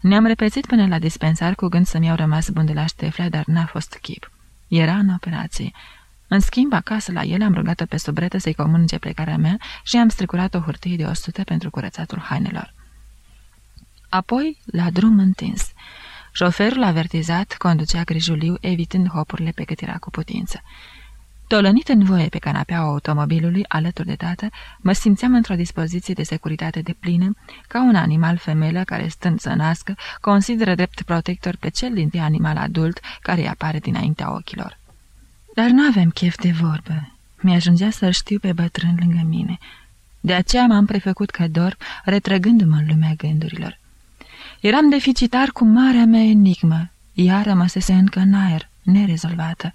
Ne-am repețit până la dispensar cu gând să-mi iau rămas bun de la Ștefla, dar n-a fost chip. Era în operație. În schimb, acasă la el am rugat-o pe subretă să-i comunice plecarea mea și am stricurat o hârtie de 100 pentru curățatul hainelor. Apoi, la drum întins. Șoferul avertizat conducea grijuliu, evitând hopurile pe cât era cu putință. Tolănit în voie pe canapeaua automobilului, alături de tată, mă simțeam într-o dispoziție de securitate de plină, ca un animal femelă care, stând să nască, consideră drept protector pe cel dintre animal adult care îi apare dinaintea ochilor. Dar nu avem chef de vorbă. Mi-ajungea să știu pe bătrân lângă mine. De aceea m-am prefăcut că dorm, retrăgându-mă în lumea gândurilor. Eram deficitar cu marea mea enigmă, ea rămăsese încă în aer, nerezolvată.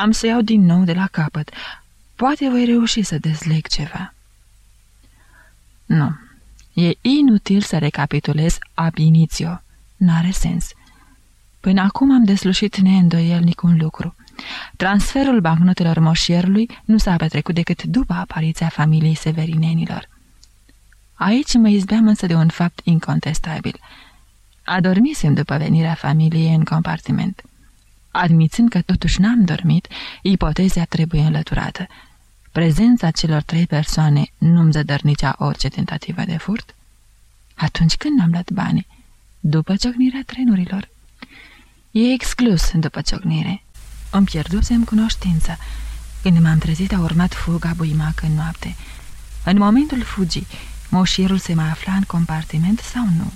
Am să iau din nou de la capăt. Poate voi reuși să dezleg ceva. Nu. E inutil să recapitulez ab initio. N-are sens. Până acum am deslușit neîndoielnic un lucru. Transferul bancnotelor moșierului nu s-a petrecut decât după apariția familiei severinenilor. Aici mă izbeam însă de un fapt incontestabil. Adormisem după venirea familiei în compartiment. Admițând că totuși n-am dormit, ipoteza trebuie înlăturată. Prezența celor trei persoane nu-mi zădărnicea orice tentativă de furt? Atunci când am luat banii? După ciocnirea trenurilor. E exclus după ciocnire. Îmi pierdusem cunoștința. Când m-am trezit, a urmat fuga buimacă în noapte. În momentul fugii, moșierul se mai afla în compartiment sau nu?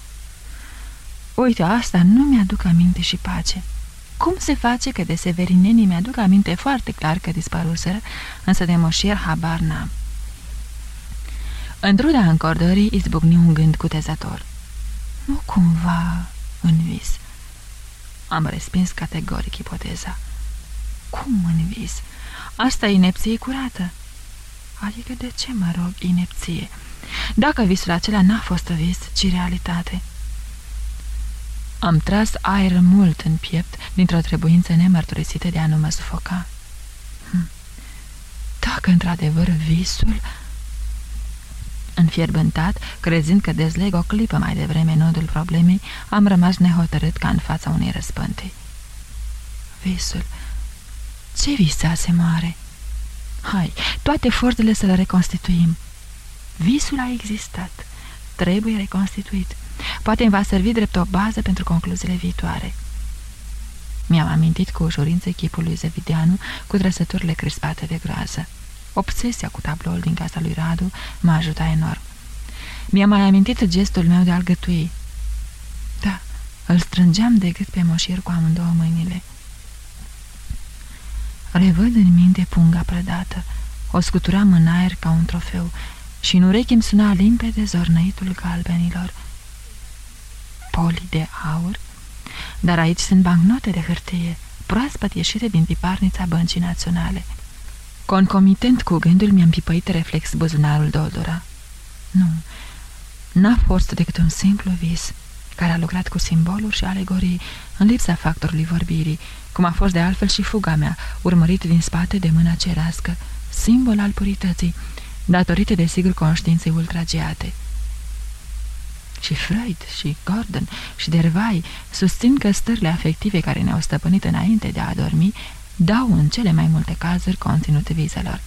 Uite, asta nu mi-aduc aminte și pace. Cum se face că de severinenii mi-aduc aminte foarte clar că dispăruseră, însă de moșier habar n-am. În truda încordării izbucni un gând cutezător. Nu cumva în vis. Am respins categoric ipoteza. Cum în vis? Asta e inepție curată. Adică de ce, mă rog, inepție? Dacă visul acela n-a fost vis, ci realitate... Am tras aer mult în piept dintr-o trebuință nemărturisită de a nu mă sufoca. Hm. Dacă într-adevăr visul... Înfierbântat, crezând că dezleg o clipă mai devreme nodul problemei, am rămas nehotărât ca în fața unei răspânti. Visul... Ce visase moare? Hai, toate forțele să le reconstituim. Visul a existat. Trebuie reconstituit. Poate îmi va servi drept o bază pentru concluziile viitoare. Mi-am amintit cu ușurință chipul lui Zevideanu cu trăsăturile crispate de groază. Obsesia cu tabloul din casa lui Radu m-a ajutat enorm. Mi-a mai amintit gestul meu de a gătui. Da, îl strângeam de gât pe moșier cu amândouă mâinile. Revăd în minte punga prădată, o scuturam în aer ca un trofeu și în urechi îmi suna limpede zornăitul galbenilor. Poli de aur? Dar aici sunt bancnote de hârtie, proaspăt ieșite din tiparnița băncii naționale. Concomitent cu gândul mi-am pipăit reflex buzunarul Doldora. Nu, n-a fost decât un simplu vis, care a lucrat cu simboluri și alegorii în lipsa factorului vorbirii, cum a fost de altfel și fuga mea, urmărit din spate de mâna cerească, simbol al purității, datorită de sigur conștiinței ultrageate. Și Freud, și Gordon, și Dervai susțin că stările afective care ne-au stăpânit înainte de a dormi dau în cele mai multe cazuri conținut vizelor.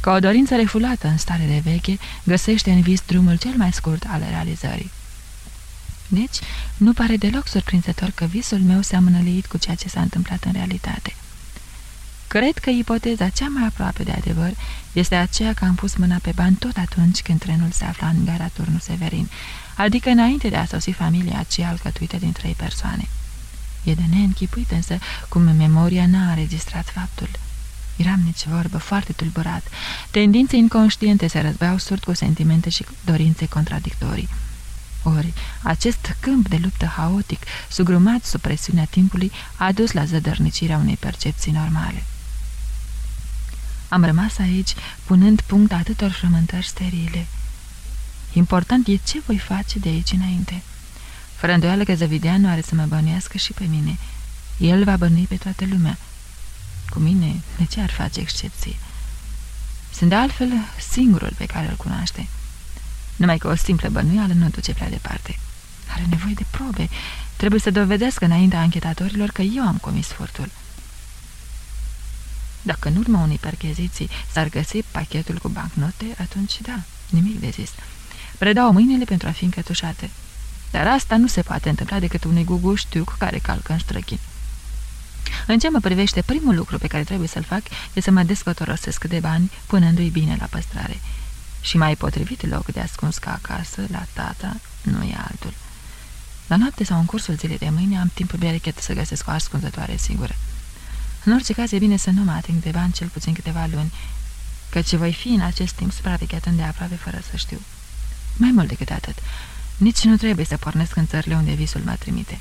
Că o dorință refulată în stare de veche găsește în vis drumul cel mai scurt al realizării. Deci, nu pare deloc surprinzător că visul meu seamănă leit cu ceea ce s-a întâmplat în realitate. Cred că ipoteza cea mai aproape de adevăr este aceea că am pus mâna pe bani tot atunci când trenul se afla în gara turnul Severin, adică înainte de a sosi familia aceea alcătuită din trei persoane. E de neînchipuit însă cum memoria n-a înregistrat faptul. Eram nici vorbă, foarte tulburat. Tendințe inconștiente se răzbeau surd cu sentimente și dorințe contradictorii. Ori, acest câmp de luptă haotic, sugrumat sub presiunea timpului, a dus la zădărnicirea unei percepții normale. Am rămas aici, punând punct atâtor frământări sterile. Important e ce voi face de aici înainte. Fără îndoială că Zăvideanu are să mă bănuiască și pe mine. El va bănui pe toată lumea. Cu mine, de ce ar face excepție? Sunt de altfel singurul pe care îl cunoaște. Numai că o simplă bănuială nu duce prea departe. Are nevoie de probe. Trebuie să dovedească înaintea anchetatorilor că eu am comis furtul. Dacă în urma unei percheziții s-ar găsi pachetul cu bancnote, atunci da, nimic de zis. Predau mâinile pentru a fi încătușate. Dar asta nu se poate întâmpla decât unui gugu știuc care calcă în străchin. În ce mă privește, primul lucru pe care trebuie să-l fac e să mă descătorosesc de bani, punându-i bine la păstrare. Și mai potrivit loc de ascuns ca acasă, la tata, nu e altul. La noapte sau în cursul zilei de mâine am timp berechet să găsesc o ascunzătoare sigură. În orice caz e bine să nu mă ating de bani cel puțin câteva luni, căci voi fi în acest timp supravegheat îndeaproape fără să știu. Mai mult decât atât, nici nu trebuie să pornesc în țările unde visul mă trimite.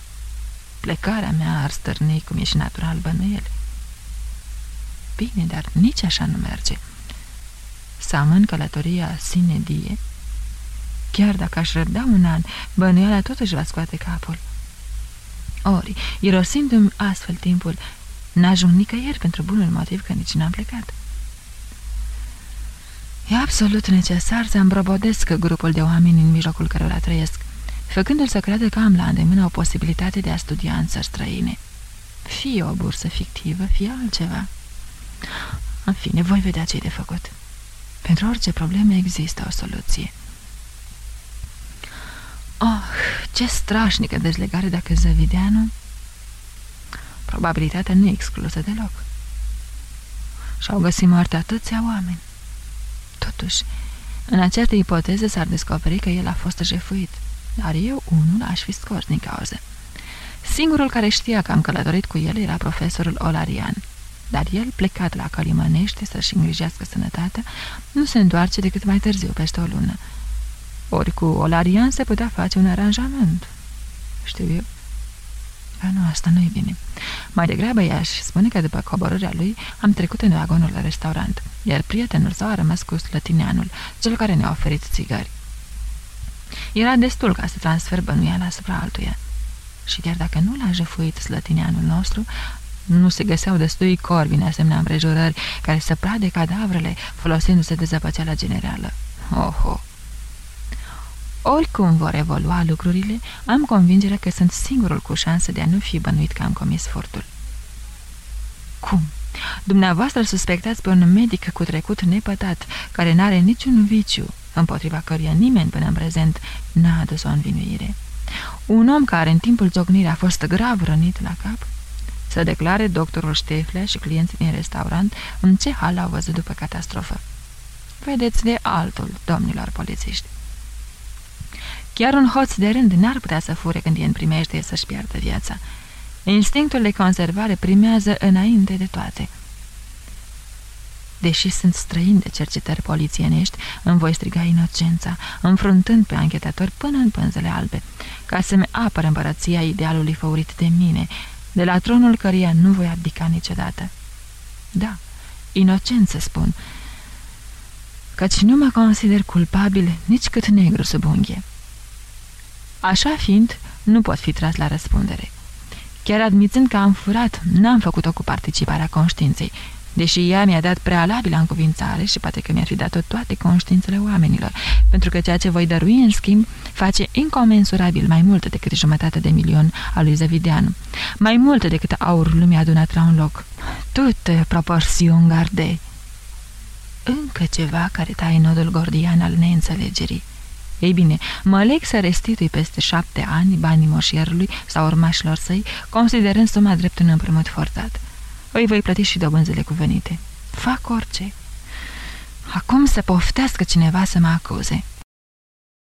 Plecarea mea ar stârni cum e și natural bănuiel. Bine, dar nici așa nu merge. Să amân călătoria sine die? Chiar dacă aș răbda un an, bănuiala totuși va scoate capul. Ori, irosindu-mi astfel timpul, n-ajung nicăieri pentru bunul motiv că nici n-am plecat. E absolut necesar să îmbrobodesc grupul de oameni în mijlocul cărora trăiesc, făcându-l să creadă că am la îndemână o posibilitate de a studia în țări străine. Fie o bursă fictivă, fie altceva. În fine, voi vedea ce de făcut. Pentru orice problemă există o soluție. Oh, ce strașnică dezlegare dacă Zăvideanu... Probabilitatea nu e exclusă deloc. Și-au găsit moarte atâția oameni. Totuși, în această ipoteză s-ar descoperi că el a fost jefuit, dar eu, unul, aș fi scos din cauză. Singurul care știa că am călătorit cu el era profesorul Olarian, dar el, plecat la Călimănește să-și îngrijească sănătatea, nu se întoarce decât mai târziu, peste o lună. Ori cu Olarian se putea face un aranjament. Știu eu. Dar nu, asta nu e bine. Mai degrabă ea și spune că după coborârea lui am trecut în vagonul la restaurant, iar prietenul său a rămas cu slătineanul, cel care ne-a oferit țigări. Era destul ca să transfer bănuiala asupra altuia. Și chiar dacă nu l-a jefuit slătineanul nostru, nu se găseau destui corbi în asemenea împrejurări care să prade cadavrele folosindu-se de zăpăceala generală. Oho! Oh. Oricum vor evolua lucrurile, am convingerea că sunt singurul cu șansă de a nu fi bănuit că am comis furtul. Cum? Dumneavoastră suspectați pe un medic cu trecut nepătat, care n-are niciun viciu, împotriva căruia nimeni până în prezent n-a adus o învinuire. Un om care în timpul ciocnirii a fost grav rănit la cap? Să declare doctorul Șteflea și clienții din restaurant în ce hal au văzut după catastrofă. Vedeți de altul, domnilor polițiști. Chiar un hoț de rând n-ar putea să fure când e în primește să-și piardă viața. Instinctul de conservare primează înainte de toate. Deși sunt străini de cercetări polițienești, îmi voi striga inocența, înfruntând pe anchetator până în pânzele albe, ca să-mi apăr împărăția idealului făurit de mine, de la tronul căruia nu voi abdica niciodată. Da, inocent să spun, căci nu mă consider culpabil nici cât negru sub unghie. Așa fiind, nu pot fi tras la răspundere. Chiar admițând că am furat, n-am făcut-o cu participarea conștiinței, deși ea mi-a dat prealabil în cuvințare și poate că mi-ar fi dat-o toate conștiințele oamenilor, pentru că ceea ce voi dărui în schimb face incomensurabil mai mult decât jumătate de milion al lui Zavideanu, mai mult decât aurul lumii adunat la un loc. Toute proporțiuni garde. Încă ceva care taie nodul gordian al neînțelegerii. Ei bine, mă leg să restitui peste șapte ani banii moșierului sau urmașilor săi, considerând suma drept un împrumut forțat. Îi voi plăti și dobânzele cuvenite. Fac orice. Acum să poftească cineva să mă acuze.